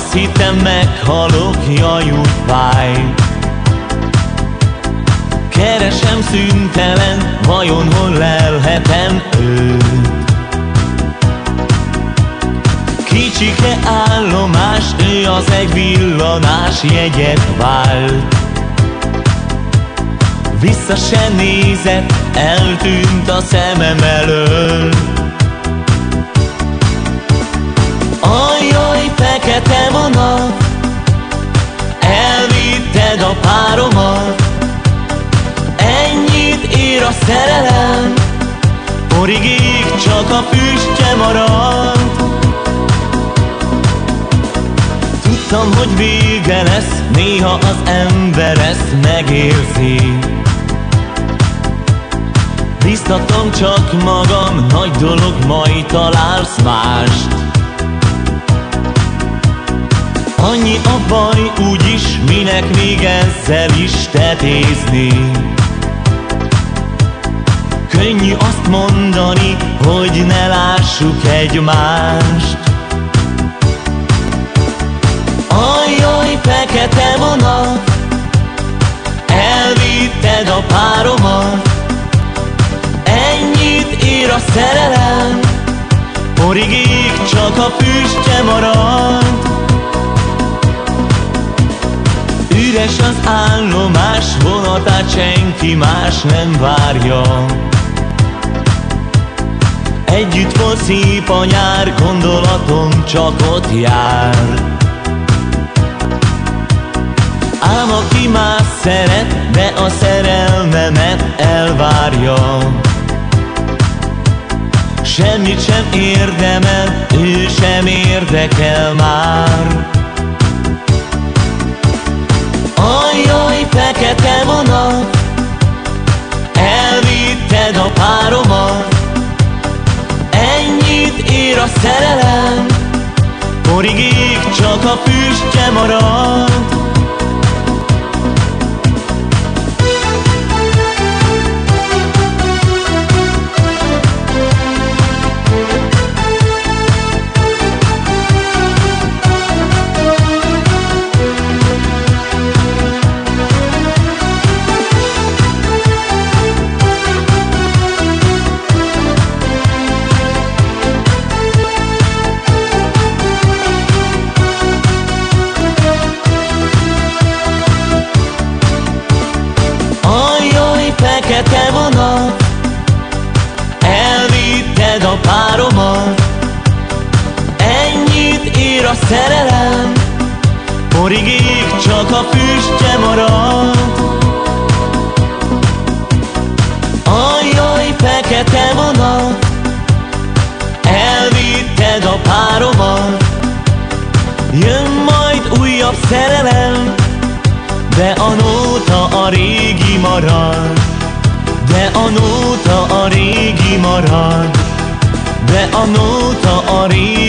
Azt hittem meghalok, jaj úgy fáj. Keresem szüntelen, vajon hol lelhetem őt? Kicsike állomás, ő az egy villanás jegyet vált. Vissza se nézett, eltűnt a szemem elől fekete vonat Elvitted a páromat. Ennyit ér a szerelem. Origig csak a füstje maradt Tudtam, hogy vége lesz Néha az ember ezt megérzi. Biztatom csak magam, nagy dolog, majd találsz mást Annyi a baj, úgyis, minek még ezzel is tetézni Könnyű azt mondani, hogy ne lássuk egymást. Ajjaj, fekete vonat Elvitted a páromat. Ennyit ér a szerelem Origig csak a füstje marad Üres az állomás vonatát senki más nem várja. Együtt volt szép a nyár, gondolatom csak ott jár. Ám aki más szeret, de a szerelmemet elvárja. Semmit sem érdemel, ő sem érdekel már a füstje marad Elvitted a páromat. Ennyit ér a szerelem Porigig csak a füstje marad. Ajjaj, fekete vonat Elvitted a páromat. Jön majd újabb szerelem De a nóta a régi marad. De a nóta a régi marad De